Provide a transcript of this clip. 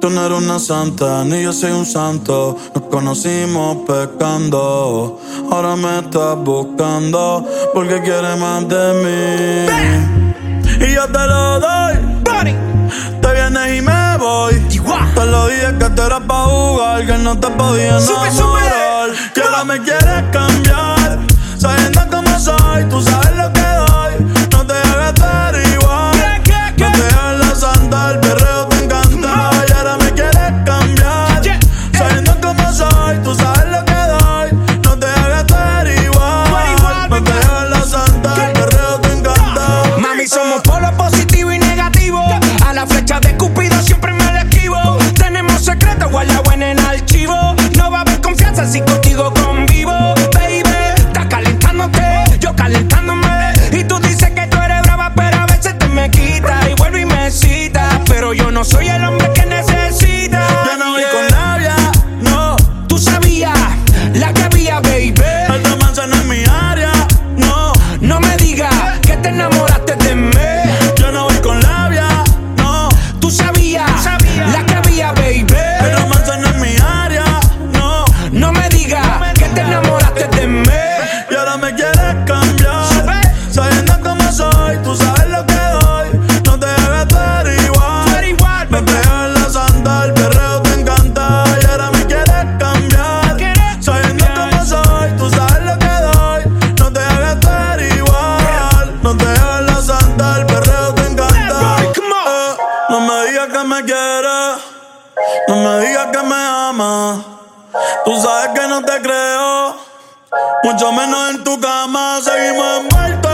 Tú no eres una santa, ni yo soy un santo. Nos conocimos pecando. Ahora me estás buscando porque quieres más de mí. ¡Bam! Y yo te lo doy. Body. Te vienes y me voy. Te lo dije que te era pa' jugar, que no te podía enamorar. Que ahora me quieres cambiar. Los polos positivo y negativo. A la flecha de Cupido siempre me le esquivo. Tenemos secretos guardados en el archivo. No va a haber confianza si con me quieres, no me digas que me amas. Tú sabes que no te creo, mucho menos en tu cama. Seguimos en muerto.